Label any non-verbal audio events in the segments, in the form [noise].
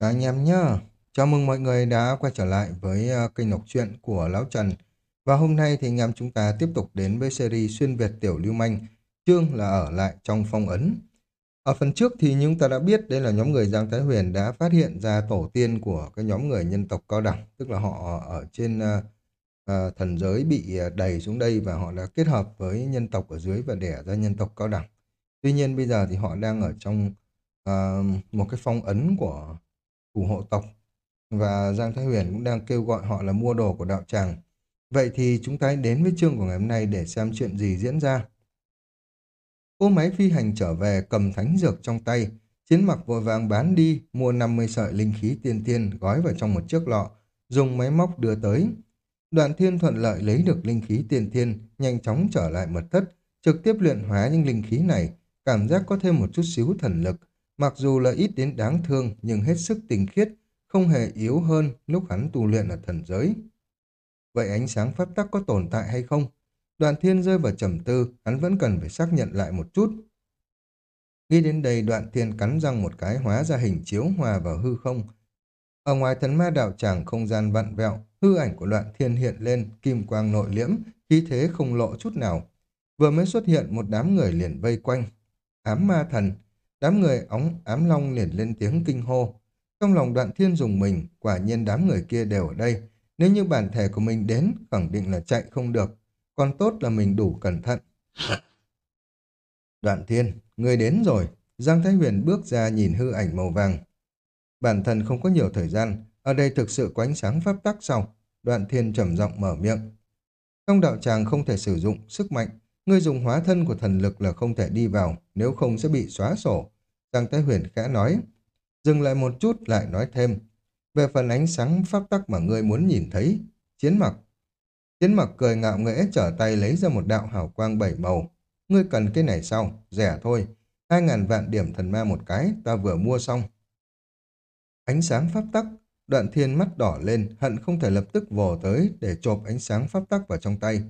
Các anh em nhá, chào mừng mọi người đã quay trở lại với ờ, kênh đọc truyện của Lão Trần. Và hôm nay thì anh em chúng ta tiếp tục đến với series xuyên Việt tiểu lưu manh, chương là ở lại trong phong ấn. Ở phần trước thì chúng ta đã biết đây là nhóm người Giang Thái Huyền đã phát hiện ra tổ tiên của cái nhóm người nhân tộc cao đẳng, tức là họ ở trên uh, uh, thần giới bị đầy xuống đây và họ đã kết hợp với nhân tộc ở dưới và đẻ ra nhân tộc cao đẳng. Tuy nhiên bây giờ thì họ đang ở trong uh, một cái phong ấn của thủ hộ tộc và Giang Thái Huyền cũng đang kêu gọi họ là mua đồ của đạo tràng. Vậy thì chúng ta hãy đến với chương của ngày hôm nay để xem chuyện gì diễn ra. Cô máy phi hành trở về cầm thánh dược trong tay, chiến mặc vội vàng bán đi, mua 50 sợi linh khí tiên tiên gói vào trong một chiếc lọ, dùng máy móc đưa tới. Đoạn thiên thuận lợi lấy được linh khí tiên thiên, nhanh chóng trở lại mật thất, trực tiếp luyện hóa những linh khí này, cảm giác có thêm một chút xíu thần lực, Mặc dù là ít đến đáng thương nhưng hết sức tinh khiết, không hề yếu hơn lúc hắn tu luyện ở thần giới. Vậy ánh sáng pháp tắc có tồn tại hay không? Đoạn thiên rơi vào trầm tư, hắn vẫn cần phải xác nhận lại một chút. Nghĩ đến đây đoạn thiên cắn răng một cái hóa ra hình chiếu hòa vào hư không. Ở ngoài thần ma đạo tràng không gian vặn vẹo, hư ảnh của đoạn thiên hiện lên, kim quang nội liễm, khí thế không lộ chút nào. Vừa mới xuất hiện một đám người liền vây quanh. Ám ma thần, Đám người óng ám long liền lên tiếng kinh hô. Trong lòng đoạn thiên dùng mình, quả nhiên đám người kia đều ở đây. Nếu như bản thể của mình đến, khẳng định là chạy không được. Còn tốt là mình đủ cẩn thận. Đoạn thiên, người đến rồi. Giang Thái Huyền bước ra nhìn hư ảnh màu vàng. Bản thân không có nhiều thời gian, ở đây thực sự có ánh sáng pháp tắc sau. Đoạn thiên trầm giọng mở miệng. Trong đạo tràng không thể sử dụng sức mạnh, Ngươi dùng hóa thân của thần lực là không thể đi vào, nếu không sẽ bị xóa sổ. Giang Thái Huyền khẽ nói. Dừng lại một chút lại nói thêm. Về phần ánh sáng pháp tắc mà ngươi muốn nhìn thấy, chiến mặc. Chiến mặc cười ngạo nghễ trở tay lấy ra một đạo hào quang bảy màu. Ngươi cần cái này sao? Rẻ thôi. Hai ngàn vạn điểm thần ma một cái, ta vừa mua xong. Ánh sáng pháp tắc, đoạn thiên mắt đỏ lên, hận không thể lập tức vồ tới để chộp ánh sáng pháp tắc vào trong tay.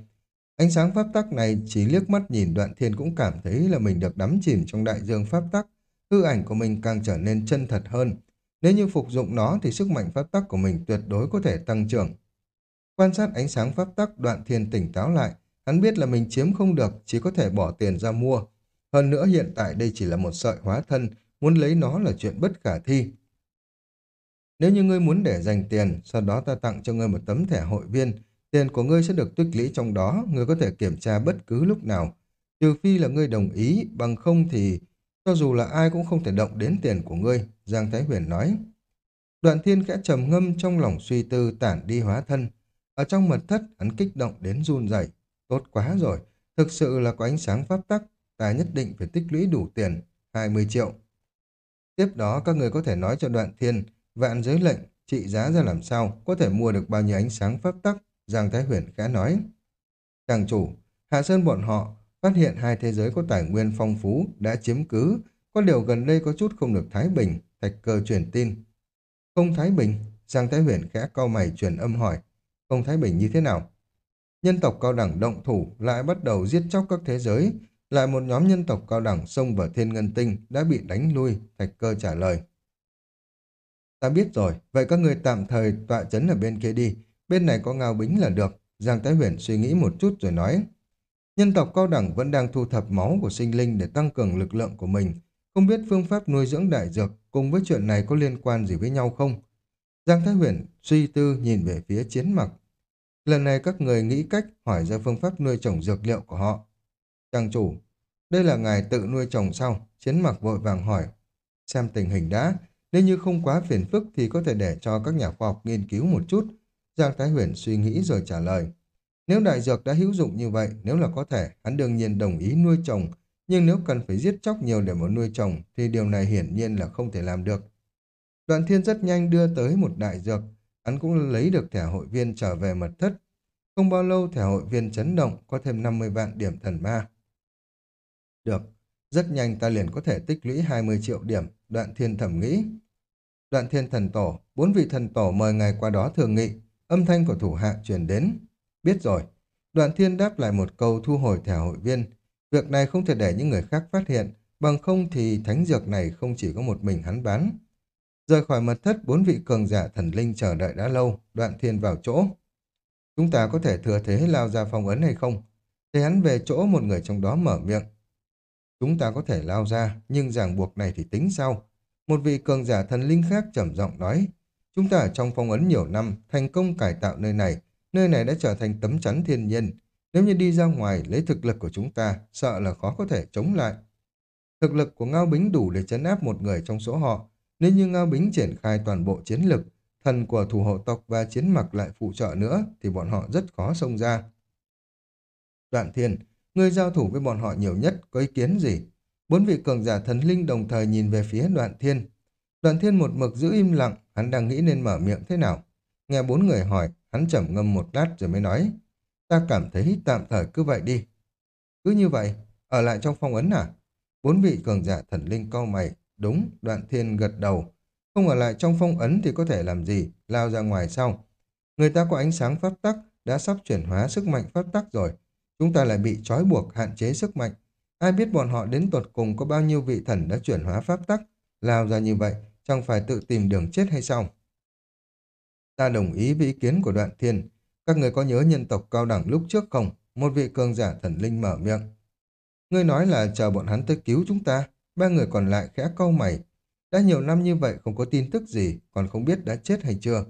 Ánh sáng pháp tắc này chỉ liếc mắt nhìn đoạn thiên cũng cảm thấy là mình được đắm chìm trong đại dương pháp tắc. Hư ảnh của mình càng trở nên chân thật hơn. Nếu như phục dụng nó thì sức mạnh pháp tắc của mình tuyệt đối có thể tăng trưởng. Quan sát ánh sáng pháp tắc đoạn thiên tỉnh táo lại. Hắn biết là mình chiếm không được, chỉ có thể bỏ tiền ra mua. Hơn nữa hiện tại đây chỉ là một sợi hóa thân, muốn lấy nó là chuyện bất khả thi. Nếu như ngươi muốn để dành tiền, sau đó ta tặng cho ngươi một tấm thẻ hội viên, Tiền của ngươi sẽ được tích lũy trong đó, ngươi có thể kiểm tra bất cứ lúc nào. Trừ phi là ngươi đồng ý, bằng không thì cho dù là ai cũng không thể động đến tiền của ngươi, Giang Thái Huyền nói. Đoạn thiên khẽ trầm ngâm trong lòng suy tư tản đi hóa thân. Ở trong mật thất, hắn kích động đến run rẩy. Tốt quá rồi, thực sự là có ánh sáng pháp tắc, ta nhất định phải tích lũy đủ tiền, 20 triệu. Tiếp đó các người có thể nói cho đoạn thiên, vạn giới lệnh, trị giá ra làm sao, có thể mua được bao nhiêu ánh sáng pháp tắc, Giang Thái Huyền khẽ nói. Chàng chủ, Hạ Sơn bọn họ phát hiện hai thế giới có tài nguyên phong phú đã chiếm cứ, có điều gần đây có chút không được thái bình, thạch cơ truyền tin. Không thái bình, Giang Thái Huyền khẽ cau mày truyền âm hỏi, không thái bình như thế nào? Nhân tộc cao đẳng động thủ lại bắt đầu giết chóc các thế giới, lại một nhóm nhân tộc cao đẳng xông vào thiên ngân tinh đã bị đánh lui, thạch cơ trả lời. Ta biết rồi, vậy các người tạm thời tọa chấn ở bên kia đi, Bên này có ngao bính là được. Giang Thái Huyền suy nghĩ một chút rồi nói. Nhân tộc cao đẳng vẫn đang thu thập máu của sinh linh để tăng cường lực lượng của mình. Không biết phương pháp nuôi dưỡng đại dược cùng với chuyện này có liên quan gì với nhau không? Giang Thái Huyền suy tư nhìn về phía chiến mặc. Lần này các người nghĩ cách hỏi ra phương pháp nuôi trồng dược liệu của họ. Trang chủ, đây là ngài tự nuôi trồng sao? Chiến mặc vội vàng hỏi. Xem tình hình đã, nếu như không quá phiền phức thì có thể để cho các nhà khoa học nghiên cứu một chút Giang Thái Huyền suy nghĩ rồi trả lời. Nếu đại dược đã hữu dụng như vậy, nếu là có thể, hắn đương nhiên đồng ý nuôi trồng. Nhưng nếu cần phải giết chóc nhiều để mà nuôi trồng, thì điều này hiển nhiên là không thể làm được. Đoạn thiên rất nhanh đưa tới một đại dược. Hắn cũng lấy được thẻ hội viên trở về mật thất. Không bao lâu thẻ hội viên chấn động, có thêm 50 vạn điểm thần ma. Được, rất nhanh ta liền có thể tích lũy 20 triệu điểm, đoạn thiên thẩm nghĩ. Đoạn thiên thần tổ, bốn vị thần tổ mời ngài qua đó thường nghị, Âm thanh của thủ hạ truyền đến. Biết rồi. Đoạn thiên đáp lại một câu thu hồi thẻ hội viên. Việc này không thể để những người khác phát hiện, bằng không thì thánh dược này không chỉ có một mình hắn bán. Rời khỏi mật thất, bốn vị cường giả thần linh chờ đợi đã lâu, đoạn thiên vào chỗ. Chúng ta có thể thừa thế lao ra phong ấn hay không? Thế hắn về chỗ một người trong đó mở miệng. Chúng ta có thể lao ra, nhưng ràng buộc này thì tính sao? Một vị cường giả thần linh khác trầm giọng nói. Chúng ta ở trong phong ấn nhiều năm, thành công cải tạo nơi này. Nơi này đã trở thành tấm chắn thiên nhiên. Nếu như đi ra ngoài lấy thực lực của chúng ta, sợ là khó có thể chống lại. Thực lực của Ngao Bính đủ để chấn áp một người trong số họ. Nếu như Ngao Bính triển khai toàn bộ chiến lực, thần của thủ hộ tộc và chiến mặc lại phụ trợ nữa, thì bọn họ rất khó xông ra. Đoạn thiên, người giao thủ với bọn họ nhiều nhất, có ý kiến gì? Bốn vị cường giả thần linh đồng thời nhìn về phía đoạn thiên. Đoàn thiên một mực giữ im lặng, hắn đang nghĩ nên mở miệng thế nào. Nghe bốn người hỏi, hắn trầm ngâm một lát rồi mới nói. Ta cảm thấy tạm thời cứ vậy đi. Cứ như vậy, ở lại trong phong ấn à? Bốn vị cường giả thần linh cau mày. Đúng, đoạn thiên gật đầu. Không ở lại trong phong ấn thì có thể làm gì, lao ra ngoài sau. Người ta có ánh sáng pháp tắc, đã sắp chuyển hóa sức mạnh pháp tắc rồi. Chúng ta lại bị trói buộc hạn chế sức mạnh. Ai biết bọn họ đến tuột cùng có bao nhiêu vị thần đã chuyển hóa pháp tắc, lao ra như vậy, chẳng phải tự tìm đường chết hay sao? Ta đồng ý với ý kiến của đoạn thiên. Các người có nhớ nhân tộc cao đẳng lúc trước không? Một vị cường giả thần linh mở miệng. Ngươi nói là chờ bọn hắn tới cứu chúng ta. Ba người còn lại khẽ câu mày. Đã nhiều năm như vậy không có tin tức gì, còn không biết đã chết hay chưa.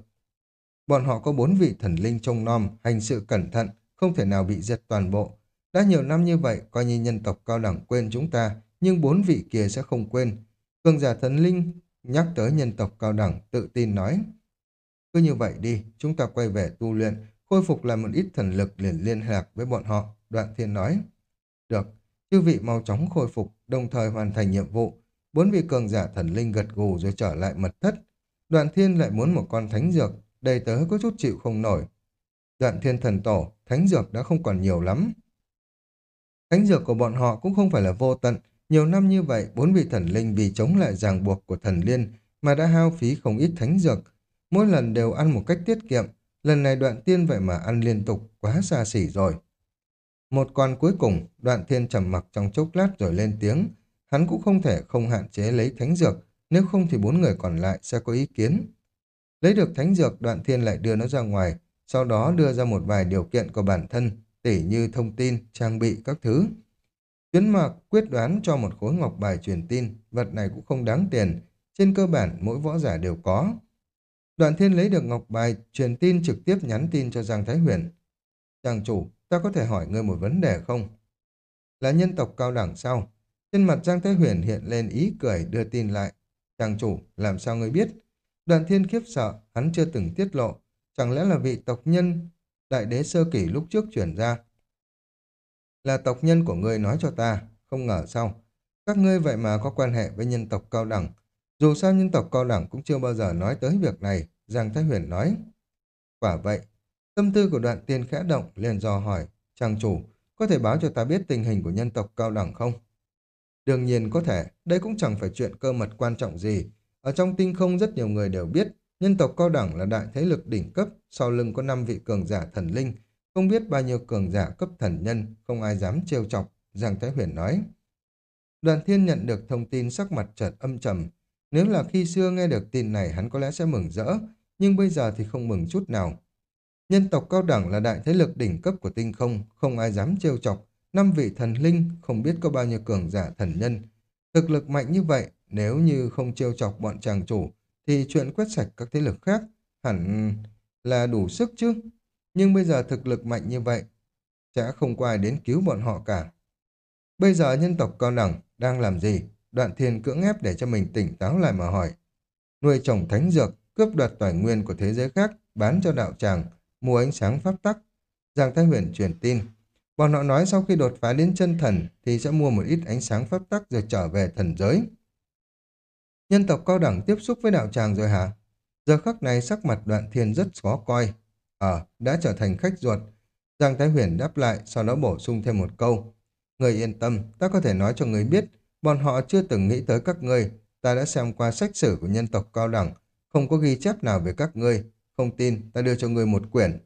Bọn họ có bốn vị thần linh trông nom, hành sự cẩn thận, không thể nào bị diệt toàn bộ. Đã nhiều năm như vậy, coi như nhân tộc cao đẳng quên chúng ta, nhưng bốn vị kia sẽ không quên. Cường giả thần linh nhắc tới nhân tộc cao đẳng, tự tin nói. Cứ như vậy đi, chúng ta quay về tu luyện, khôi phục lại một ít thần lực liền liên lạc với bọn họ, đoạn thiên nói. Được, chư vị mau chóng khôi phục, đồng thời hoàn thành nhiệm vụ. Bốn vị cường giả thần linh gật gù rồi trở lại mật thất. Đoạn thiên lại muốn một con thánh dược, đầy tớ có chút chịu không nổi. Đoạn thiên thần tổ, thánh dược đã không còn nhiều lắm. Thánh dược của bọn họ cũng không phải là vô tận. Nhiều năm như vậy, bốn vị thần linh vì chống lại ràng buộc của thần liên mà đã hao phí không ít thánh dược. Mỗi lần đều ăn một cách tiết kiệm. Lần này đoạn tiên vậy mà ăn liên tục, quá xa xỉ rồi. Một con cuối cùng, đoạn thiên trầm mặc trong chốc lát rồi lên tiếng. Hắn cũng không thể không hạn chế lấy thánh dược, nếu không thì bốn người còn lại sẽ có ý kiến. Lấy được thánh dược, đoạn thiên lại đưa nó ra ngoài, sau đó đưa ra một vài điều kiện của bản thân, tỉ như thông tin, trang bị các thứ. Tuyến mạc quyết đoán cho một khối ngọc bài truyền tin, vật này cũng không đáng tiền, trên cơ bản mỗi võ giả đều có. Đoạn thiên lấy được ngọc bài truyền tin trực tiếp nhắn tin cho Giang Thái Huyền. Chàng chủ, ta có thể hỏi ngươi một vấn đề không? Là nhân tộc cao đẳng sao? Trên mặt Giang Thái Huyền hiện lên ý cười đưa tin lại. Chàng chủ, làm sao ngươi biết? Đoạn thiên khiếp sợ, hắn chưa từng tiết lộ. Chẳng lẽ là vị tộc nhân đại đế sơ kỷ lúc trước chuyển ra? Là tộc nhân của ngươi nói cho ta, không ngờ sao? Các ngươi vậy mà có quan hệ với nhân tộc cao đẳng. Dù sao nhân tộc cao đẳng cũng chưa bao giờ nói tới việc này, Giang Thái Huyền nói. Quả vậy, tâm tư của đoạn tiên khẽ động liền dò hỏi, trang chủ, có thể báo cho ta biết tình hình của nhân tộc cao đẳng không? Đương nhiên có thể, đây cũng chẳng phải chuyện cơ mật quan trọng gì. Ở trong tinh không rất nhiều người đều biết, nhân tộc cao đẳng là đại thế lực đỉnh cấp, sau lưng có 5 vị cường giả thần linh, không biết bao nhiêu cường giả cấp thần nhân, không ai dám trêu chọc, Giang Thái Huyền nói. Đoàn thiên nhận được thông tin sắc mặt chợt âm trầm. Nếu là khi xưa nghe được tin này hắn có lẽ sẽ mừng rỡ, nhưng bây giờ thì không mừng chút nào. Nhân tộc cao đẳng là đại thế lực đỉnh cấp của tinh không, không ai dám trêu chọc, năm vị thần linh, không biết có bao nhiêu cường giả thần nhân. Thực lực mạnh như vậy, nếu như không trêu chọc bọn chàng chủ, thì chuyện quét sạch các thế lực khác hẳn là đủ sức chứ. Nhưng bây giờ thực lực mạnh như vậy, sẽ không có ai đến cứu bọn họ cả. Bây giờ nhân tộc cao đẳng đang làm gì? Đoạn thiên cưỡng ép để cho mình tỉnh táo lại mà hỏi. Nuôi trồng thánh dược, cướp đoạt tài nguyên của thế giới khác, bán cho đạo tràng, mua ánh sáng pháp tắc. Giang Thái Huyền truyền tin, Bọn họ nói sau khi đột phá đến chân thần thì sẽ mua một ít ánh sáng pháp tắc rồi trở về thần giới. Nhân tộc cao đẳng tiếp xúc với đạo tràng rồi hả? Giờ khắc này sắc mặt đoạn thiên rất khó coi. Ờ, đã trở thành khách ruột. Giang Thái Huyền đáp lại, sau đó bổ sung thêm một câu. Người yên tâm, ta có thể nói cho người biết, bọn họ chưa từng nghĩ tới các ngươi. Ta đã xem qua sách sử của nhân tộc cao đẳng, không có ghi chép nào về các ngươi. Không tin, ta đưa cho ngươi một quyển.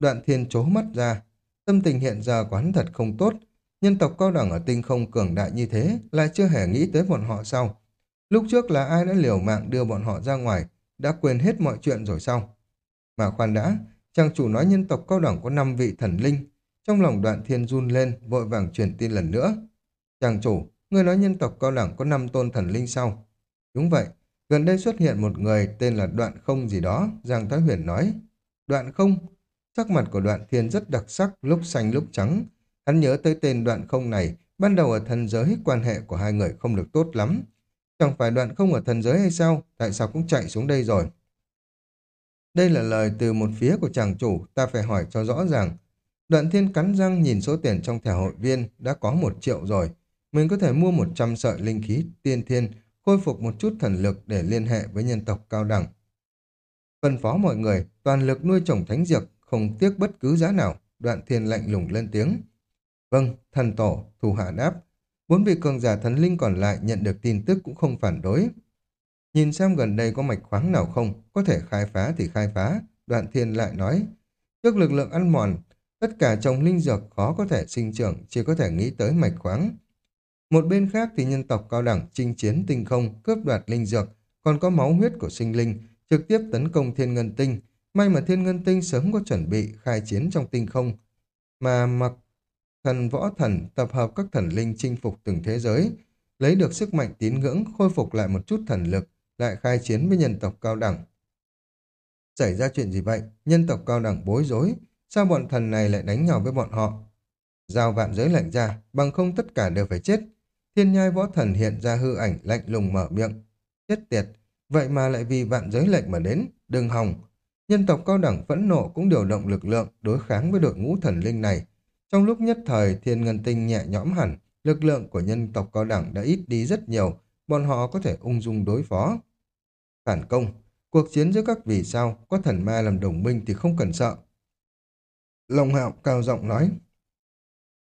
Đoạn thiên chố mắt ra, Tâm tình hiện giờ của hắn thật không tốt. Nhân tộc cao đẳng ở tinh không cường đại như thế lại chưa hề nghĩ tới bọn họ sau Lúc trước là ai đã liều mạng đưa bọn họ ra ngoài, đã quên hết mọi chuyện rồi sao? Mà khoan đã, chàng chủ nói nhân tộc cao đẳng có 5 vị thần linh. Trong lòng đoạn thiên run lên, vội vàng truyền tin lần nữa. Chàng chủ, người nói nhân tộc cao đẳng có 5 tôn thần linh sau Đúng vậy, gần đây xuất hiện một người tên là Đoạn Không gì đó, Giang Thái Huyền nói. Đoạn Không? Sắc mặt của Đoạn Thiên rất đặc sắc, lúc xanh lúc trắng. Hắn nhớ tới tên Đoạn Không này, ban đầu ở thần giới quan hệ của hai người không được tốt lắm. Chẳng phải Đoạn Không ở thần giới hay sao? Tại sao cũng chạy xuống đây rồi? Đây là lời từ một phía của chàng chủ, ta phải hỏi cho rõ ràng. Đoạn thiên cắn răng nhìn số tiền trong thẻ hội viên đã có một triệu rồi. Mình có thể mua một trăm sợi linh khí tiên thiên, khôi phục một chút thần lực để liên hệ với nhân tộc cao đẳng. Phân phó mọi người, toàn lực nuôi trồng thánh dược, không tiếc bất cứ giá nào. Đoạn thiên lạnh lùng lên tiếng. Vâng, thần tổ, thủ hạ đáp. Bốn vị cường giả thần linh còn lại nhận được tin tức cũng không phản đối. Nhìn xem gần đây có mạch khoáng nào không, có thể khai phá thì khai phá. Đoạn thiên lại nói, trước lực lượng ăn mòn, tất cả trồng linh dược khó có thể sinh trưởng, chỉ có thể nghĩ tới mạch khoáng. Một bên khác thì nhân tộc cao đẳng chinh chiến tinh không, cướp đoạt linh dược, còn có máu huyết của sinh linh, trực tiếp tấn công thiên ngân tinh. May mà thiên ngân tinh sớm có chuẩn bị khai chiến trong tinh không, mà mặc thần võ thần tập hợp các thần linh chinh phục từng thế giới, lấy được sức mạnh tín ngưỡng, khôi phục lại một chút thần lực, lại khai chiến với nhân tộc cao đẳng. Xảy ra chuyện gì vậy? Nhân tộc cao đẳng bối rối. Sao bọn thần này lại đánh nhau với bọn họ? Giao vạn giới lạnh ra, bằng không tất cả đều phải chết. Thiên nhai võ thần hiện ra hư ảnh lạnh lùng mở miệng. Chết tiệt, vậy mà lại vì vạn giới lệnh mà đến, đừng hòng. Nhân tộc cao đẳng phẫn nộ cũng điều động lực lượng đối kháng với đội ngũ thần linh này. Trong lúc nhất thời thiên ngân tinh nhẹ nhõm hẳn, lực lượng của nhân tộc cao đẳng đã ít đi rất nhiều, bọn họ có thể ung dung đối phó. Phản công, cuộc chiến giữa các vì sao, có thần ma làm đồng minh thì không cần sợ. Lòng hạo cao giọng nói.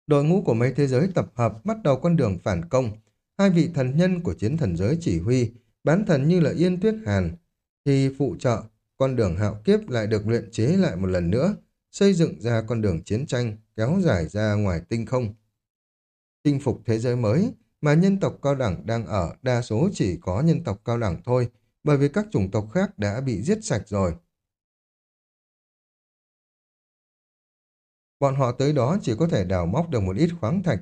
Đội ngũ của mấy thế giới tập hợp bắt đầu con đường phản công. Hai vị thần nhân của chiến thần giới chỉ huy, bán thần như là Yên Tuyết Hàn, thì phụ trợ, con đường hạo kiếp lại được luyện chế lại một lần nữa, xây dựng ra con đường chiến tranh, kéo dài ra ngoài tinh không. Chinh phục thế giới mới, mà nhân tộc cao đẳng đang ở đa số chỉ có nhân tộc cao đẳng thôi, bởi vì các chủng tộc khác đã bị giết sạch rồi. Bọn họ tới đó chỉ có thể đào móc được một ít khoáng thạch.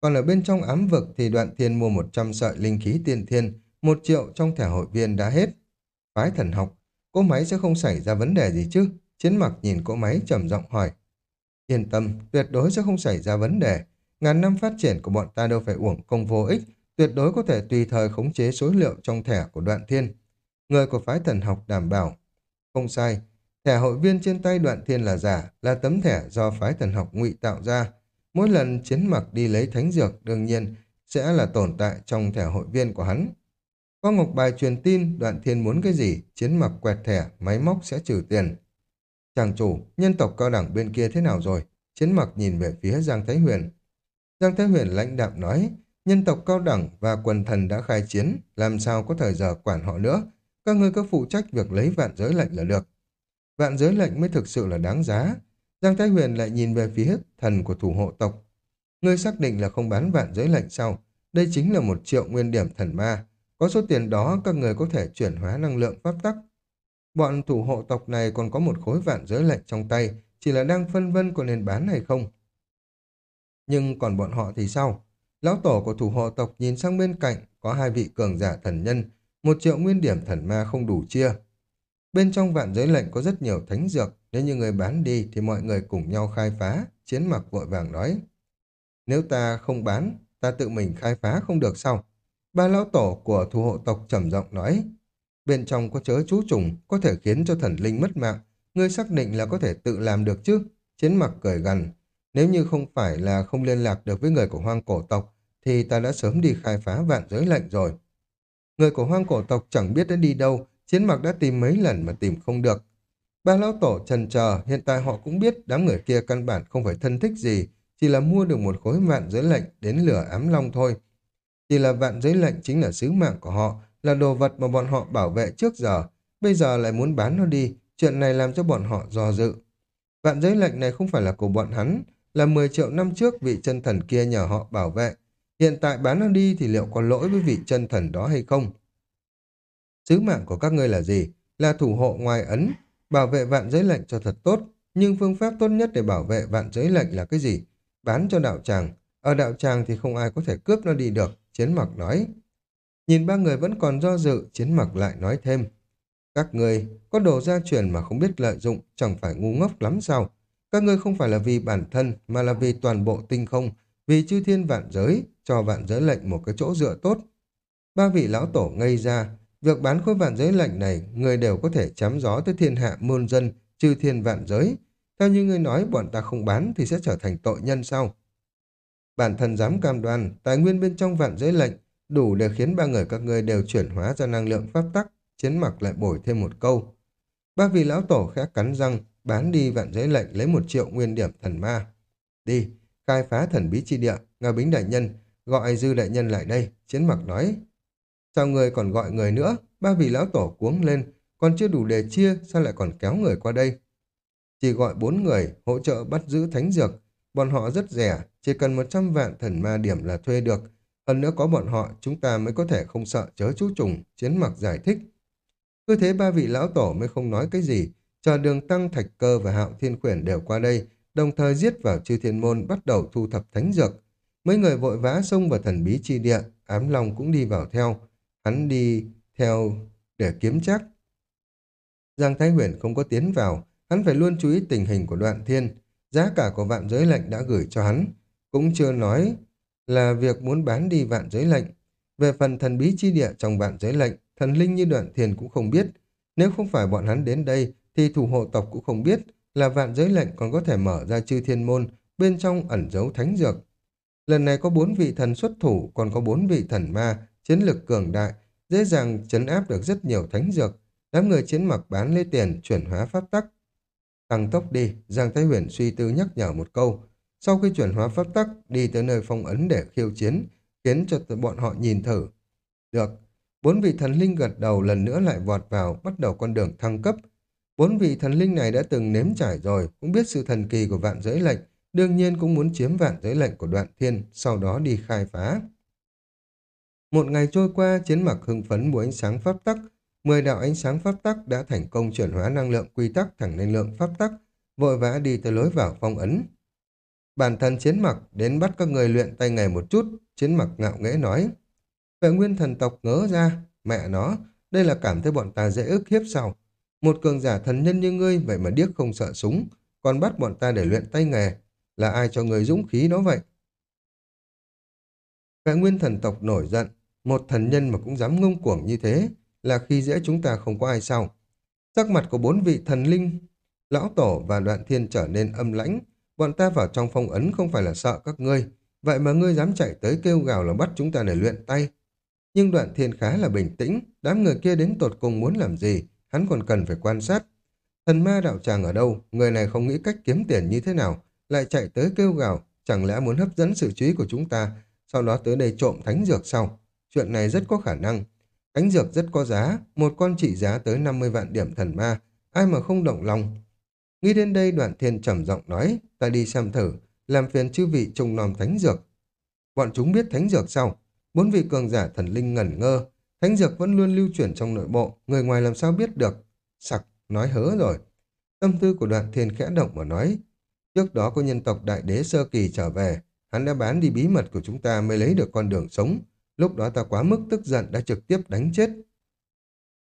Còn ở bên trong ám vực thì đoạn thiên mua 100 sợi linh khí tiên thiên, một triệu trong thẻ hội viên đã hết. Phái thần học, cỗ máy sẽ không xảy ra vấn đề gì chứ? Chiến mặc nhìn cỗ máy trầm giọng hỏi. Yên tâm, tuyệt đối sẽ không xảy ra vấn đề. Ngàn năm phát triển của bọn ta đâu phải uổng công vô ích, tuyệt đối có thể tùy thời khống chế số liệu trong thẻ của đoạn thiên. Người của phái thần học đảm bảo. Không sai, thẻ hội viên trên tay đoạn thiên là giả, là tấm thẻ do phái thần học ngụy tạo ra. Mỗi lần chiến mặc đi lấy thánh dược đương nhiên sẽ là tồn tại trong thẻ hội viên của hắn. Có ngọc bài truyền tin, đoạn thiên muốn cái gì, chiến mặc quẹt thẻ, máy móc sẽ trừ tiền. Chàng chủ, nhân tộc cao đẳng bên kia thế nào rồi? Chiến mặc nhìn về phía Giang Thái Huyền. Giang Thái Huyền lãnh đạm nói, nhân tộc cao đẳng và quần thần đã khai chiến, làm sao có thời giờ quản họ nữa, các ngươi cứ phụ trách việc lấy vạn giới lệnh là được. Vạn giới lệnh mới thực sự là đáng giá. Giang Thái Huyền lại nhìn về phía thần của thủ hộ tộc. Ngươi xác định là không bán vạn giới lệnh sau. Đây chính là một triệu nguyên điểm thần ma. Có số tiền đó các người có thể chuyển hóa năng lượng pháp tắc. Bọn thủ hộ tộc này còn có một khối vạn giới lệnh trong tay, chỉ là đang phân vân có nên bán hay không. Nhưng còn bọn họ thì sao? Lão tổ của thủ hộ tộc nhìn sang bên cạnh, có hai vị cường giả thần nhân, một triệu nguyên điểm thần ma không đủ chia. Bên trong vạn giới lệnh có rất nhiều thánh dược, nếu như người bán đi thì mọi người cùng nhau khai phá, chiến mặc vội vàng nói. Nếu ta không bán, ta tự mình khai phá không được sao? Ba lão tổ của thủ hộ tộc trầm giọng nói. Bên trong có chớ chú trùng, có thể khiến cho thần linh mất mạng. Ngươi xác định là có thể tự làm được chứ? Chiến mặc cười gần. Nếu như không phải là không liên lạc được với người của hoang cổ tộc, thì ta đã sớm đi khai phá vạn giới lệnh rồi. Người của hoang cổ tộc chẳng biết đã đi đâu, chiến mặc đã tìm mấy lần mà tìm không được. Ba lão tổ trần chờ, hiện tại họ cũng biết đám người kia căn bản không phải thân thích gì, chỉ là mua được một khối vạn giới lệnh đến lửa ám long thôi. Chỉ là vạn giới lệnh chính là sứ mạng của họ, là đồ vật mà bọn họ bảo vệ trước giờ, bây giờ lại muốn bán nó đi, chuyện này làm cho bọn họ do dự. Vạn giới lệnh này không phải là của bọn hắn, là 10 triệu năm trước vị chân thần kia nhờ họ bảo vệ, Hiện tại bán nó đi thì liệu có lỗi với vị chân thần đó hay không? Sứ mạng của các ngươi là gì? Là thủ hộ ngoài ấn, bảo vệ vạn giới lệnh cho thật tốt. Nhưng phương pháp tốt nhất để bảo vệ vạn giới lệnh là cái gì? Bán cho đạo tràng. Ở đạo tràng thì không ai có thể cướp nó đi được. Chiến mặc nói. Nhìn ba người vẫn còn do dự, chiến mặc lại nói thêm. Các ngươi có đồ gia truyền mà không biết lợi dụng, chẳng phải ngu ngốc lắm sao? Các ngươi không phải là vì bản thân, mà là vì toàn bộ tinh không, vì chư thiên vạn giới, cho vạn giới lệnh một cái chỗ dựa tốt. Ba vị lão tổ ngây ra, việc bán khối vạn giới lệnh này, người đều có thể chám gió tới thiên hạ muôn dân, chư thiên vạn giới. Theo như ngươi nói bọn ta không bán thì sẽ trở thành tội nhân sau Bản thân dám cam đoan, tài nguyên bên trong vạn giới lệnh đủ để khiến ba người các ngươi đều chuyển hóa ra năng lượng pháp tắc, chiến mặc lại bổi thêm một câu. Ba vị lão tổ khẽ cắn răng, bán đi vạn giới lệnh lấy một triệu nguyên điểm thần ma. Đi, khai phá thần bí chi địa, ngờ Bính đại nhân, gọi dư đại nhân lại đây, chiến mặc nói. Sao người còn gọi người nữa? Ba vị lão tổ cuống lên, còn chưa đủ để chia, sao lại còn kéo người qua đây? Chỉ gọi bốn người, hỗ trợ bắt giữ thánh dược. Bọn họ rất rẻ, chỉ cần 100 vạn thần ma điểm là thuê được. Hơn nữa có bọn họ, chúng ta mới có thể không sợ chớ chú trùng, chiến mặc giải thích. Cứ thế ba vị lão tổ mới không nói cái gì, chờ đường tăng thạch cơ và hạo thiên khuyển đều qua đây, đồng thời giết vào chư thiên môn bắt đầu thu thập thánh dược. Mấy người vội vã xông vào thần bí chi địa, ám long cũng đi vào theo. Hắn đi theo để kiếm chắc. Giang Thái Huyền không có tiến vào, hắn phải luôn chú ý tình hình của đoạn thiên. Giá cả của vạn giới lệnh đã gửi cho hắn, cũng chưa nói là việc muốn bán đi vạn giới lệnh. Về phần thần bí chi địa trong vạn giới lệnh, thần linh như đoạn thiên cũng không biết. Nếu không phải bọn hắn đến đây, thì thủ hộ tộc cũng không biết là vạn giới lệnh còn có thể mở ra chư thiên môn, bên trong ẩn giấu thánh dược. Lần này có bốn vị thần xuất thủ, còn có bốn vị thần ma, chiến lực cường đại, dễ dàng chấn áp được rất nhiều thánh dược. Đám người chiến mặc bán lấy tiền, chuyển hóa pháp tắc. Tăng tốc đi, Giang Thái Huyền suy tư nhắc nhở một câu. Sau khi chuyển hóa pháp tắc, đi tới nơi phong ấn để khiêu chiến, khiến cho bọn họ nhìn thử. Được, bốn vị thần linh gật đầu lần nữa lại vọt vào, bắt đầu con đường thăng cấp. Bốn vị thần linh này đã từng nếm trải rồi, cũng biết sự thần kỳ của vạn giới lệnh, đương nhiên cũng muốn chiếm vạn giới lệnh của đoạn thiên, sau đó đi khai phá. Một ngày trôi qua, chiến mặc hưng phấn mua ánh sáng pháp tắc, mười đạo ánh sáng pháp tắc đã thành công chuyển hóa năng lượng quy tắc thành năng lượng pháp tắc, vội vã đi tới lối vào phong ấn. Bản thân chiến mặc đến bắt các người luyện tay nghề một chút, chiến mặc ngạo nghễ nói. Vệ nguyên thần tộc ngớ ra, mẹ nó, đây là cảm thấy bọn ta dễ ức hiếp sao? Một cường giả thần nhân như ngươi vậy mà điếc không sợ súng, còn bắt bọn ta để luyện tay nghề, là ai cho người dũng khí đó vậy? Vệ nguyên thần tộc nổi giận, một thần nhân mà cũng dám ngông cuồng như thế, là khi dễ chúng ta không có ai sao. Sắc mặt của bốn vị thần linh, lão tổ và đoạn thiên trở nên âm lãnh, bọn ta vào trong phong ấn không phải là sợ các ngươi, vậy mà ngươi dám chạy tới kêu gào là bắt chúng ta để luyện tay. Nhưng đoạn thiên khá là bình tĩnh, đám người kia đến tột cùng muốn làm gì, hắn còn cần phải quan sát. Thần ma đạo tràng ở đâu, người này không nghĩ cách kiếm tiền như thế nào, lại chạy tới kêu gào, chẳng lẽ muốn hấp dẫn sự chú ý của chúng ta, sau đó tới đây trộm thánh dược sau. Chuyện này rất có khả năng. Thánh dược rất có giá, một con trị giá tới 50 vạn điểm thần ma, ai mà không động lòng. Nghĩ đến đây đoạn thiên trầm giọng nói, ta đi xem thử, làm phiền chư vị trông nom thánh dược. Bọn chúng biết thánh dược sau, bốn vị cường giả thần linh ngẩn ngơ, thánh dược vẫn luôn lưu chuyển trong nội bộ, người ngoài làm sao biết được. Sặc, nói hớ rồi. Tâm tư của đoạn thiên khẽ động và nói, trước đó có nhân tộc đại đế sơ kỳ trở về, hắn đã bán đi bí mật của chúng ta mới lấy được con đường sống, Lúc đó ta quá mức tức giận đã trực tiếp đánh chết.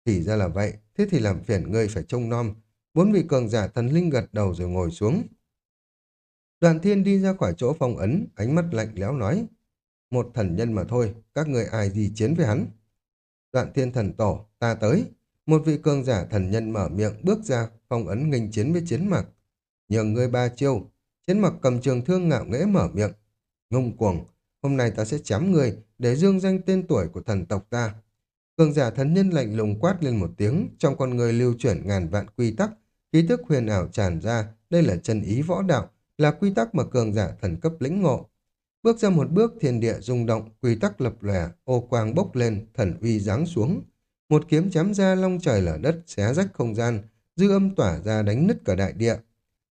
Thì ra là vậy, thế thì làm phiền ngươi phải trông nom. Bốn vị cường giả thần linh gật đầu rồi ngồi xuống. Đoàn thiên đi ra khỏi chỗ phong ấn, ánh mắt lạnh lẽo nói. Một thần nhân mà thôi, các người ai gì chiến với hắn. Đoạn thiên thần tổ, ta tới. Một vị cường giả thần nhân mở miệng bước ra, phong ấn nghênh chiến với chiến mặc. Nhường ngươi ba chiêu, chiến mặc cầm trường thương ngạo nghễ mở miệng. Ngông cuồng, hôm nay ta sẽ chém người để dương danh tên tuổi của thần tộc ta. Cường giả thần nhân lạnh lùng quát lên một tiếng, trong con người lưu chuyển ngàn vạn quy tắc, ký thức huyền ảo tràn ra, đây là chân ý võ đạo, là quy tắc mà cường giả thần cấp lĩnh ngộ. Bước ra một bước thiên địa rung động, quy tắc lập lòe, ô quang bốc lên, thần uy giáng xuống. Một kiếm chém ra long trời lở đất, xé rách không gian, dư âm tỏa ra đánh nứt cả đại địa.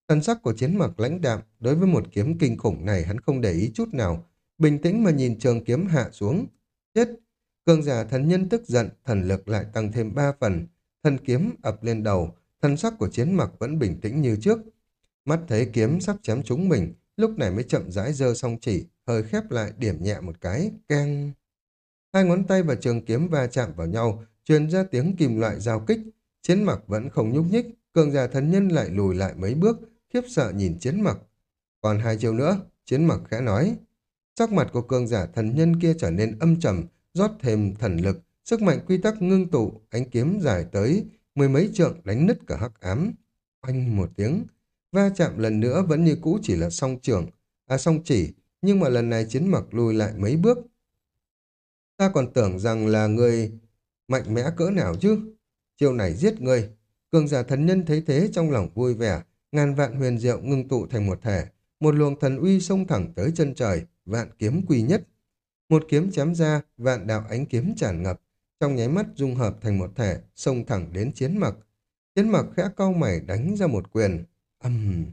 Thần sắc của chiến mặc lãnh đạm, đối với một kiếm kinh khủng này hắn không để ý chút nào, bình tĩnh mà nhìn trường kiếm hạ xuống. Chết! Cường giả thần nhân tức giận, thần lực lại tăng thêm ba phần. Thần kiếm ập lên đầu, thần sắc của chiến mặc vẫn bình tĩnh như trước. Mắt thấy kiếm sắp chém trúng mình, lúc này mới chậm rãi giơ song chỉ, hơi khép lại điểm nhẹ một cái, keng. Hai ngón tay và trường kiếm va chạm vào nhau, truyền ra tiếng kim loại giao kích. Chiến mặc vẫn không nhúc nhích, cường giả thần nhân lại lùi lại mấy bước, khiếp sợ nhìn chiến mặc. Còn hai chiều nữa, chiến mặc khẽ nói. Sắc mặt của cường giả thần nhân kia trở nên âm trầm, rót thêm thần lực, sức mạnh quy tắc ngưng tụ, ánh kiếm dài tới, mười mấy trượng đánh nứt cả hắc ám. Oanh một tiếng, va chạm lần nữa vẫn như cũ chỉ là song trưởng, à song chỉ, nhưng mà lần này chiến mặc lùi lại mấy bước. Ta còn tưởng rằng là người mạnh mẽ cỡ nào chứ, chiêu này giết người. Cường giả thần nhân thấy thế trong lòng vui vẻ, ngàn vạn huyền diệu ngưng tụ thành một thể, một luồng thần uy xông thẳng tới chân trời, vạn kiếm quy nhất. Một kiếm chém ra, vạn đạo ánh kiếm tràn ngập, trong nháy mắt dung hợp thành một thể, xông thẳng đến chiến mặc. Chiến mặc khẽ cau mày đánh ra một quyền. Âm!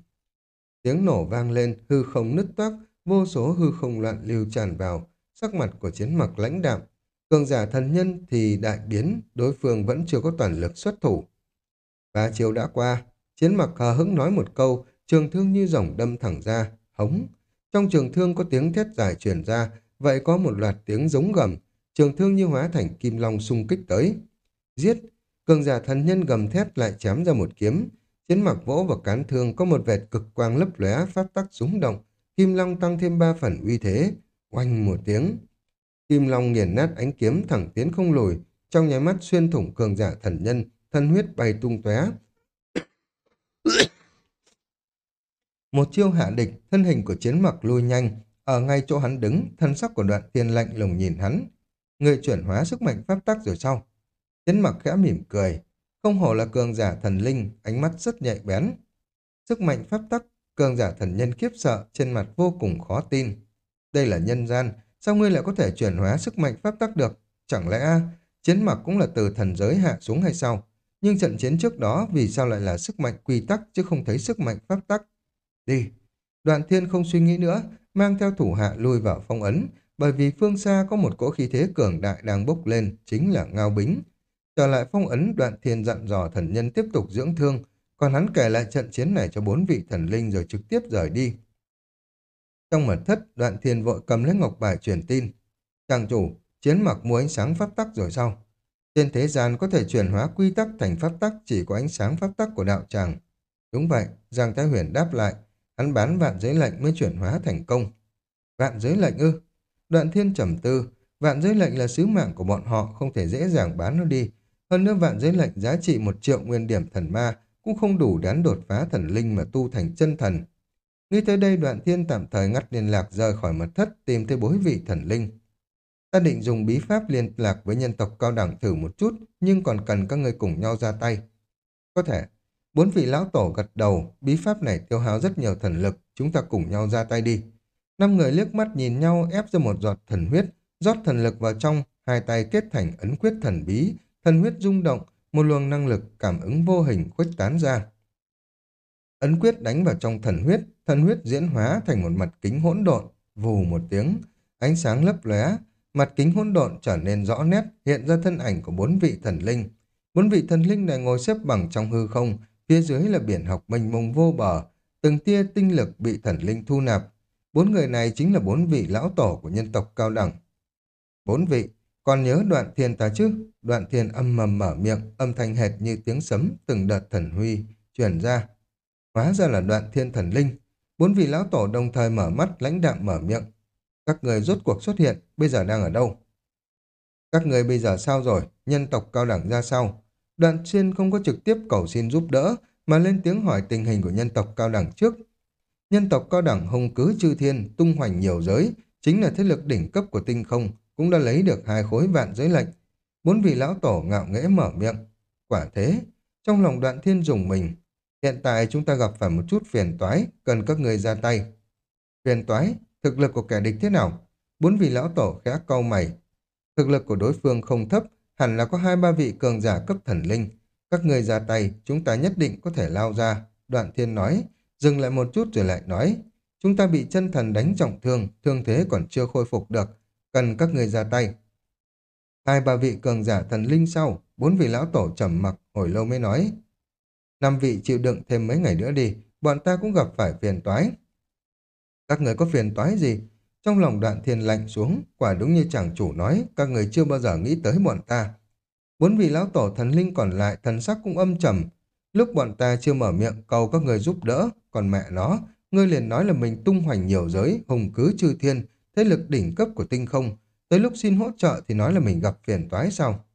Tiếng nổ vang lên, hư không nứt toác, vô số hư không loạn lưu tràn vào, sắc mặt của chiến mặc lãnh đạm. Cường giả thần nhân thì đại biến, đối phương vẫn chưa có toàn lực xuất thủ. Ba chiều đã qua, chiến mặc hờ hững nói một câu, trường thương như rồng đâm thẳng ra, hống. Trong trường thương có tiếng thét dài truyền ra, vậy có một loạt tiếng giống gầm, trường thương như hóa thành kim long xung kích tới. Giết! Cường giả thần nhân gầm thét lại chém ra một kiếm. Chiến mặc vỗ vào cán thương có một vệt cực quang lấp lóe pháp tắc súng động. Kim long tăng thêm ba phần uy thế. Oanh một tiếng. Kim long nghiền nát ánh kiếm thẳng tiến không lùi. Trong nháy mắt xuyên thủng cường giả thần nhân, thân huyết bay tung tóe. [coughs] Một chiêu hạ địch, thân hình của chiến mặc lui nhanh, ở ngay chỗ hắn đứng, thân sắc của đoạn tiên lạnh lùng nhìn hắn. Người chuyển hóa sức mạnh pháp tắc rồi sau. Chiến mặc khẽ mỉm cười. Không hổ là cường giả thần linh, ánh mắt rất nhạy bén. Sức mạnh pháp tắc, cường giả thần nhân kiếp sợ, trên mặt vô cùng khó tin. Đây là nhân gian, sao ngươi lại có thể chuyển hóa sức mạnh pháp tắc được? Chẳng lẽ chiến mặc cũng là từ thần giới hạ xuống hay sao? Nhưng trận chiến trước đó vì sao lại là sức mạnh quy tắc chứ không thấy sức mạnh pháp tắc? Đi! Đoạn thiên không suy nghĩ nữa, mang theo thủ hạ lui vào phong ấn, bởi vì phương xa có một cỗ khí thế cường đại đang bốc lên, chính là Ngao Bính. Trở lại phong ấn, đoạn thiên dặn dò thần nhân tiếp tục dưỡng thương, còn hắn kể lại trận chiến này cho bốn vị thần linh rồi trực tiếp rời đi. Trong mật thất, đoạn thiên vội cầm lấy ngọc bài truyền tin. Chàng chủ, chiến mặc mua ánh sáng pháp tắc rồi sao? Trên thế gian có thể chuyển hóa quy tắc thành pháp tắc chỉ có ánh sáng pháp tắc của đạo tràng. Đúng vậy, Giang Thái Huyền đáp lại, hắn bán vạn giới lệnh mới chuyển hóa thành công. Vạn giới lệnh ư? Đoạn thiên trầm tư, vạn giới lệnh là sứ mạng của bọn họ, không thể dễ dàng bán nó đi. Hơn nữa vạn giới lệnh giá trị một triệu nguyên điểm thần ma cũng không đủ đán đột phá thần linh mà tu thành chân thần. Nghĩ tới đây đoạn thiên tạm thời ngắt liên lạc rời khỏi mật thất tìm thấy bối vị thần linh. Ta định dùng bí pháp liên lạc với nhân tộc cao đẳng thử một chút, nhưng còn cần các người cùng nhau ra tay. Có thể, bốn vị lão tổ gật đầu, bí pháp này tiêu hao rất nhiều thần lực, chúng ta cùng nhau ra tay đi. Năm người liếc mắt nhìn nhau ép ra một giọt thần huyết, rót thần lực vào trong, hai tay kết thành ấn quyết thần bí, thần huyết rung động, một luồng năng lực cảm ứng vô hình khuếch tán ra. Ấn quyết đánh vào trong thần huyết, thần huyết diễn hóa thành một mặt kính hỗn độn, vù một tiếng, ánh sáng lấp lóe, mặt kính hỗn độn trở nên rõ nét, hiện ra thân ảnh của bốn vị thần linh. Bốn vị thần linh này ngồi xếp bằng trong hư không, phía dưới là biển học mênh mông vô bờ, từng tia tinh lực bị thần linh thu nạp, Bốn người này chính là bốn vị lão tổ của nhân tộc cao đẳng. Bốn vị, còn nhớ đoạn thiên ta chứ? Đoạn thiên âm mầm mở miệng, âm thanh hệt như tiếng sấm, từng đợt thần huy, truyền ra. Hóa ra là đoạn thiên thần linh. Bốn vị lão tổ đồng thời mở mắt, lãnh đạm mở miệng. Các người rốt cuộc xuất hiện, bây giờ đang ở đâu? Các người bây giờ sao rồi? Nhân tộc cao đẳng ra sao? Đoạn thiên không có trực tiếp cầu xin giúp đỡ, mà lên tiếng hỏi tình hình của nhân tộc cao đẳng trước, Nhân tộc cao đẳng hùng cứ chư thiên, tung hoành nhiều giới, chính là thế lực đỉnh cấp của tinh không, cũng đã lấy được hai khối vạn giới lệnh. Bốn vị lão tổ ngạo nghễ mở miệng. Quả thế, trong lòng đoạn thiên dùng mình, hiện tại chúng ta gặp phải một chút phiền toái, cần các người ra tay. Phiền toái, thực lực của kẻ địch thế nào? Bốn vị lão tổ khẽ cau mày. Thực lực của đối phương không thấp, hẳn là có hai ba vị cường giả cấp thần linh. Các người ra tay, chúng ta nhất định có thể lao ra. Đoạn thiên nói, Dừng lại một chút rồi lại nói, chúng ta bị chân thần đánh trọng thương, thương thế còn chưa khôi phục được, cần các người ra tay. Hai ba vị cường giả thần linh sau, bốn vị lão tổ trầm mặc hồi lâu mới nói. Năm vị chịu đựng thêm mấy ngày nữa đi, bọn ta cũng gặp phải phiền toái. Các người có phiền toái gì? Trong lòng đoạn thiên lạnh xuống, quả đúng như chàng chủ nói, các người chưa bao giờ nghĩ tới bọn ta. Bốn vị lão tổ thần linh còn lại thần sắc cũng âm trầm. Lúc bọn ta chưa mở miệng cầu các người giúp đỡ, còn mẹ nó, ngươi liền nói là mình tung hoành nhiều giới, hùng cứ chư thiên, thế lực đỉnh cấp của tinh không. Tới lúc xin hỗ trợ thì nói là mình gặp phiền toái sao?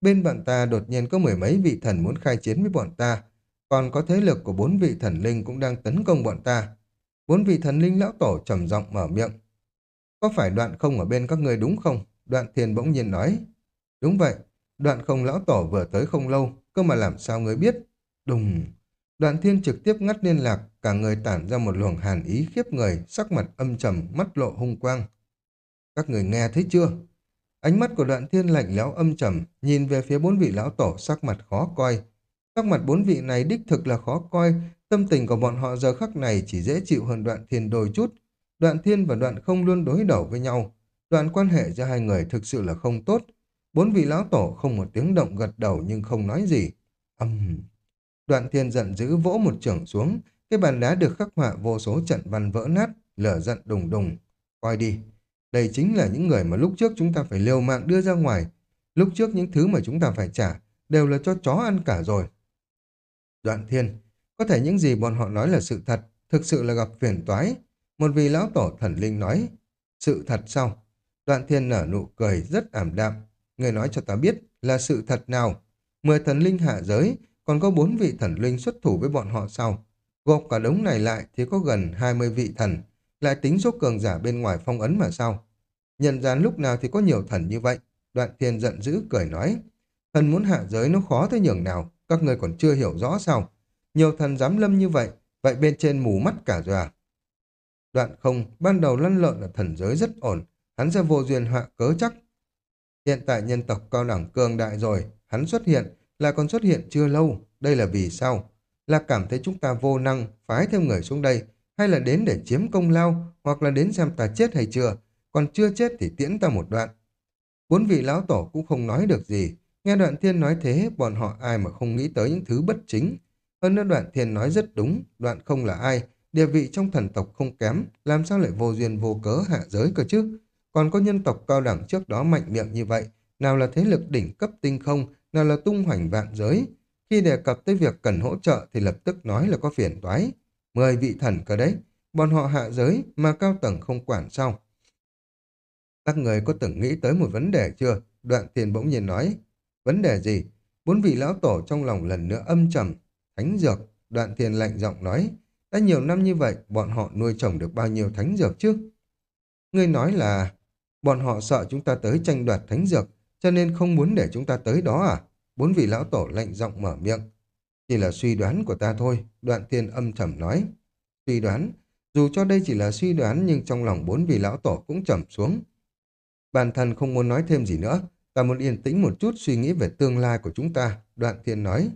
Bên bọn ta đột nhiên có mười mấy vị thần muốn khai chiến với bọn ta, còn có thế lực của bốn vị thần linh cũng đang tấn công bọn ta. Bốn vị thần linh lão tổ trầm giọng mở miệng. Có phải đoạn không ở bên các người đúng không? Đoạn thiên bỗng nhiên nói. Đúng vậy, đoạn không lão tổ vừa tới không lâu, cơ mà làm sao người biết? Đùng! Đoạn thiên trực tiếp ngắt liên lạc, cả người tản ra một luồng hàn ý khiếp người, sắc mặt âm trầm, mắt lộ hung quang. Các người nghe thấy chưa? Ánh mắt của đoạn thiên lạnh lẽo âm trầm, nhìn về phía bốn vị lão tổ sắc mặt khó coi. Sắc mặt bốn vị này đích thực là khó coi, tâm tình của bọn họ giờ khắc này chỉ dễ chịu hơn đoạn thiên đôi chút. Đoạn thiên và đoạn không luôn đối đầu với nhau. Đoạn quan hệ giữa hai người thực sự là không tốt. Bốn vị lão tổ không một tiếng động gật đầu nhưng không nói gì. Âm... Uhm. Đoạn thiên giận dữ vỗ một trưởng xuống, cái bàn đá được khắc họa vô số trận văn vỡ nát, lửa giận đùng đùng. Coi đi, đây chính là những người mà lúc trước chúng ta phải liều mạng đưa ra ngoài. Lúc trước những thứ mà chúng ta phải trả đều là cho chó ăn cả rồi. Đoạn thiên, có thể những gì bọn họ nói là sự thật, thực sự là gặp phiền toái. Một vị lão tổ thần linh nói, sự thật sao? Đoạn thiên nở nụ cười rất ảm đạm. Người nói cho ta biết là sự thật nào? Mười thần linh hạ giới, còn có bốn vị thần linh xuất thủ với bọn họ sau. Gộp cả đống này lại thì có gần 20 vị thần, lại tính số cường giả bên ngoài phong ấn mà sao. Nhận ra lúc nào thì có nhiều thần như vậy. Đoạn thiên giận dữ cười nói, thần muốn hạ giới nó khó tới nhường nào, các người còn chưa hiểu rõ sao. Nhiều thần dám lâm như vậy, vậy bên trên mù mắt cả rồi à? Đoạn không, ban đầu lăn lộn ở thần giới rất ổn, hắn sẽ vô duyên họa cớ chắc. Hiện tại nhân tộc cao đẳng cường đại rồi, hắn xuất hiện, là còn xuất hiện chưa lâu, đây là vì sao? Là cảm thấy chúng ta vô năng, phái thêm người xuống đây, hay là đến để chiếm công lao, hoặc là đến xem ta chết hay chưa, còn chưa chết thì tiễn ta một đoạn. Bốn vị lão tổ cũng không nói được gì, nghe đoạn thiên nói thế, bọn họ ai mà không nghĩ tới những thứ bất chính. Hơn nữa đoạn thiên nói rất đúng, đoạn không là ai, địa vị trong thần tộc không kém, làm sao lại vô duyên vô cớ hạ giới cơ chứ? Còn có nhân tộc cao đẳng trước đó mạnh miệng như vậy, nào là thế lực đỉnh cấp tinh không, nào là tung hoành vạn giới. Khi đề cập tới việc cần hỗ trợ thì lập tức nói là có phiền toái. Mười vị thần cơ đấy, bọn họ hạ giới mà cao tầng không quản sao. Các người có từng nghĩ tới một vấn đề chưa? Đoạn tiền bỗng nhiên nói. Vấn đề gì? Bốn vị lão tổ trong lòng lần nữa âm trầm. Thánh dược. Đoạn tiền lạnh giọng nói. Đã nhiều năm như vậy, bọn họ nuôi trồng được bao nhiêu thánh dược chứ? Ngươi nói là bọn họ sợ chúng ta tới tranh đoạt thánh dược, cho nên không muốn để chúng ta tới đó à? Bốn vị lão tổ lạnh giọng mở miệng. Chỉ là suy đoán của ta thôi, đoạn thiên âm trầm nói. Suy đoán, dù cho đây chỉ là suy đoán nhưng trong lòng bốn vị lão tổ cũng trầm xuống. Bản thân không muốn nói thêm gì nữa, ta muốn yên tĩnh một chút suy nghĩ về tương lai của chúng ta, đoạn thiên nói.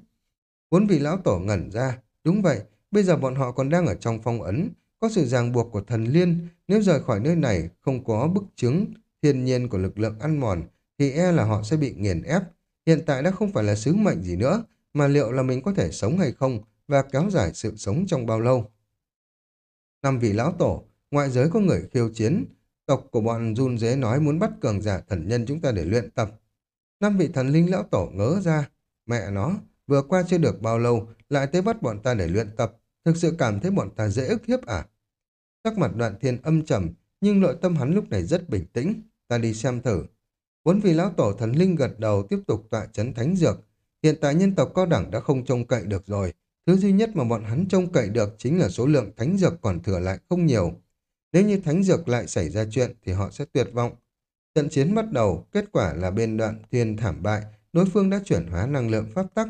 Bốn vị lão tổ ngẩn ra, đúng vậy, bây giờ bọn họ còn đang ở trong phong ấn, có sự ràng buộc của thần liên, nếu rời khỏi nơi này không có bức chứng thiên nhiên của lực lượng ăn mòn, thì e là họ sẽ bị nghiền ép. Hiện tại đã không phải là sứ mệnh gì nữa, mà liệu là mình có thể sống hay không và kéo dài sự sống trong bao lâu. Năm vị lão tổ, ngoại giới có người khiêu chiến, tộc của bọn run dế nói muốn bắt cường giả thần nhân chúng ta để luyện tập. Năm vị thần linh lão tổ ngớ ra, mẹ nó, vừa qua chưa được bao lâu, lại tới bắt bọn ta để luyện tập, thực sự cảm thấy bọn ta dễ ức hiếp à? Sắc mặt đoạn thiên âm trầm, nhưng nội tâm hắn lúc này rất bình tĩnh, ta đi xem thử. Bốn vị lão tổ thần linh gật đầu tiếp tục tọa chấn thánh dược. Hiện tại nhân tộc cao đẳng đã không trông cậy được rồi. Thứ duy nhất mà bọn hắn trông cậy được chính là số lượng thánh dược còn thừa lại không nhiều. Nếu như thánh dược lại xảy ra chuyện thì họ sẽ tuyệt vọng. Trận chiến bắt đầu, kết quả là bên đoạn thiên thảm bại, đối phương đã chuyển hóa năng lượng pháp tắc.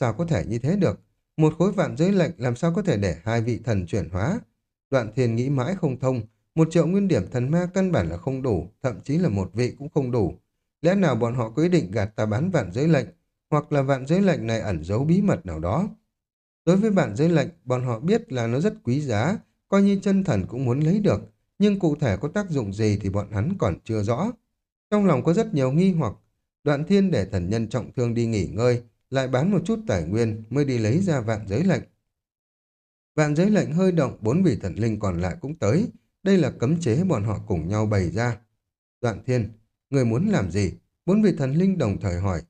Sao có thể như thế được? Một khối vạn giới lệnh làm sao có thể để hai vị thần chuyển hóa? Đoạn thiên nghĩ mãi không thông, một triệu nguyên điểm thần ma căn bản là không đủ, thậm chí là một vị cũng không đủ. Lẽ nào bọn họ quyết định gạt ta bán vạn giới lệnh, hoặc là vạn giới lệnh này ẩn giấu bí mật nào đó? Đối với vạn giới lệnh, bọn họ biết là nó rất quý giá, coi như chân thần cũng muốn lấy được, nhưng cụ thể có tác dụng gì thì bọn hắn còn chưa rõ. Trong lòng có rất nhiều nghi hoặc, đoạn thiên để thần nhân trọng thương đi nghỉ ngơi, lại bán một chút tài nguyên mới đi lấy ra vạn giới lệnh. Vạn giới lệnh hơi động, bốn vị thần linh còn lại cũng tới. Đây là cấm chế bọn họ cùng nhau bày ra. Đoạn thiên, người muốn làm gì? Bốn vị thần linh đồng thời hỏi.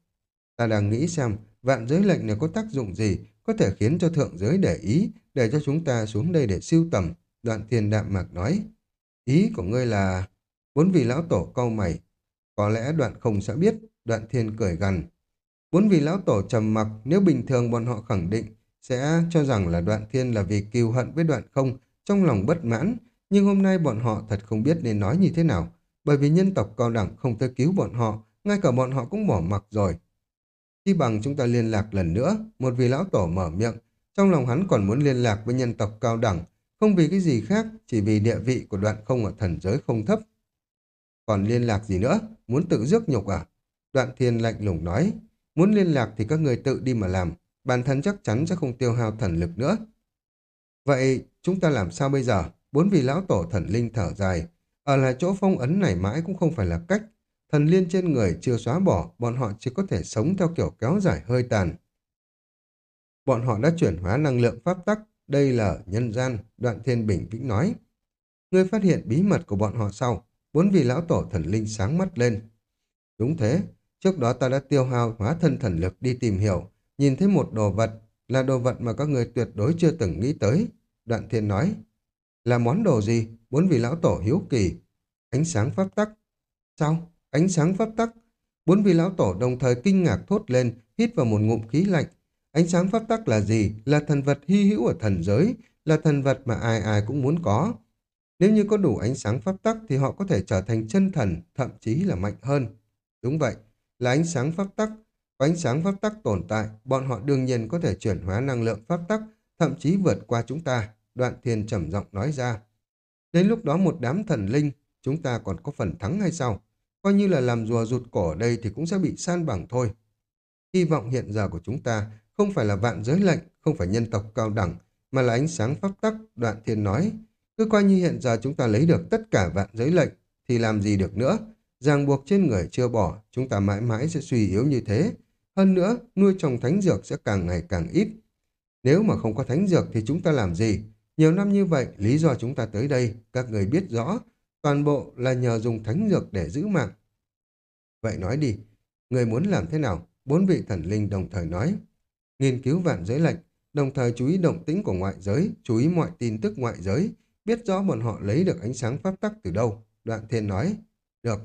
Ta đang nghĩ xem vạn giới lệnh này có tác dụng gì, có thể khiến cho thượng giới để ý, để cho chúng ta xuống đây để siêu tầm. Đoạn thiên đạm mạc nói. Ý của ngươi là... Bốn vị lão tổ câu mày. Có lẽ đoạn không sẽ biết, đoạn thiên cười gằn. Bốn vị lão tổ trầm mặc, nếu bình thường bọn họ khẳng định sẽ cho rằng là đoạn thiên là vì kiêu hận với đoạn không, trong lòng bất mãn, nhưng hôm nay bọn họ thật không biết nên nói như thế nào, bởi vì nhân tộc cao đẳng không tới cứu bọn họ, ngay cả bọn họ cũng bỏ mặc rồi. khi bằng chúng ta liên lạc lần nữa, một vị lão tổ mở miệng, trong lòng hắn còn muốn liên lạc với nhân tộc cao đẳng, không vì cái gì khác, chỉ vì địa vị của đoạn không ở thần giới không thấp. Còn liên lạc gì nữa? Muốn tự rước nhục à? Đoạn thiên lạnh lùng nói, muốn liên lạc thì các người tự đi mà làm, bản thân chắc chắn sẽ không tiêu hao thần lực nữa. Vậy chúng ta làm sao bây giờ? Bốn vị lão tổ thần linh thở dài. Ở lại chỗ phong ấn này mãi cũng không phải là cách. Thần liên trên người chưa xóa bỏ, bọn họ chỉ có thể sống theo kiểu kéo dài hơi tàn. Bọn họ đã chuyển hóa năng lượng pháp tắc, đây là nhân gian, đoạn thiên bình vĩnh nói. Ngươi phát hiện bí mật của bọn họ sau, bốn vị lão tổ thần linh sáng mắt lên. Đúng thế, trước đó ta đã tiêu hao hóa thân thần lực đi tìm hiểu, nhìn thấy một đồ vật, là đồ vật mà các người tuyệt đối chưa từng nghĩ tới. Đoạn thiên nói, là món đồ gì? Bốn vị lão tổ hiếu kỳ. Ánh sáng pháp tắc. Sao? Ánh sáng pháp tắc. Bốn vị lão tổ đồng thời kinh ngạc thốt lên, hít vào một ngụm khí lạnh. Ánh sáng pháp tắc là gì? Là thần vật hy hữu ở thần giới, là thần vật mà ai ai cũng muốn có. Nếu như có đủ ánh sáng pháp tắc thì họ có thể trở thành chân thần, thậm chí là mạnh hơn. Đúng vậy, là ánh sáng pháp tắc. Có ánh sáng pháp tắc tồn tại, bọn họ đương nhiên có thể chuyển hóa năng lượng pháp tắc, thậm chí vượt qua chúng ta. Đoạn thiên trầm giọng nói ra. Đến lúc đó một đám thần linh, chúng ta còn có phần thắng hay sao? Coi như là làm rùa rụt cổ ở đây thì cũng sẽ bị san bằng thôi. Hy vọng hiện giờ của chúng ta không phải là vạn giới lệnh, không phải nhân tộc cao đẳng, mà là ánh sáng pháp tắc, đoạn thiên nói. Cứ coi như hiện giờ chúng ta lấy được tất cả vạn giới lệnh, thì làm gì được nữa? Ràng buộc trên người chưa bỏ, chúng ta mãi mãi sẽ suy yếu như thế. Hơn nữa, nuôi trồng thánh dược sẽ càng ngày càng ít. Nếu mà không có thánh dược thì chúng ta làm gì? Nhiều năm như vậy, lý do chúng ta tới đây, các người biết rõ, toàn bộ là nhờ dùng thánh dược để giữ mạng. Vậy nói đi, người muốn làm thế nào? Bốn vị thần linh đồng thời nói. Nghiên cứu vạn giới lệnh, đồng thời chú ý động tĩnh của ngoại giới, chú ý mọi tin tức ngoại giới, biết rõ bọn họ lấy được ánh sáng pháp tắc từ đâu. Đoạn thiên nói, được,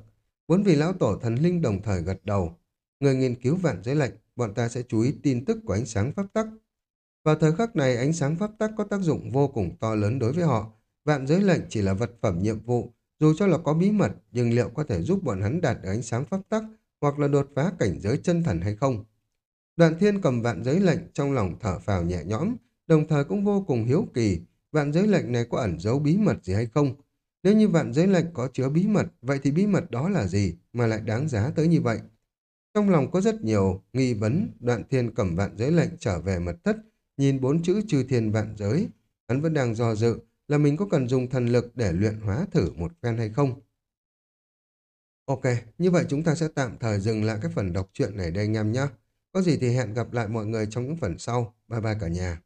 bốn vị lão tổ thần linh đồng thời gật đầu. Người nghiên cứu vạn giới lệnh, bọn ta sẽ chú ý tin tức của ánh sáng pháp tắc. Vào thời khắc này, ánh sáng pháp tắc có tác dụng vô cùng to lớn đối với họ. Vạn giới lệnh chỉ là vật phẩm nhiệm vụ, dù cho là có bí mật, nhưng liệu có thể giúp bọn hắn đạt được ánh sáng pháp tắc hoặc là đột phá cảnh giới chân thần hay không? Đoạn thiên cầm vạn giới lệnh trong lòng thở phào nhẹ nhõm, đồng thời cũng vô cùng hiếu kỳ, vạn giới lệnh này có ẩn giấu bí mật gì hay không? Nếu như vạn giới lệnh có chứa bí mật, vậy thì bí mật đó là gì mà lại đáng giá tới như vậy? Trong lòng có rất nhiều nghi vấn, đoạn thiên cầm vạn giới lệnh trở về mật thất, nhìn bốn chữ chư thiên vạn giới, hắn vẫn đang do dự là mình có cần dùng thần lực để luyện hóa thử một phen hay không. Ok, như vậy chúng ta sẽ tạm thời dừng lại cái phần đọc truyện này đây anh em nhé. Có gì thì hẹn gặp lại mọi người trong những phần sau. Bye bye cả nhà.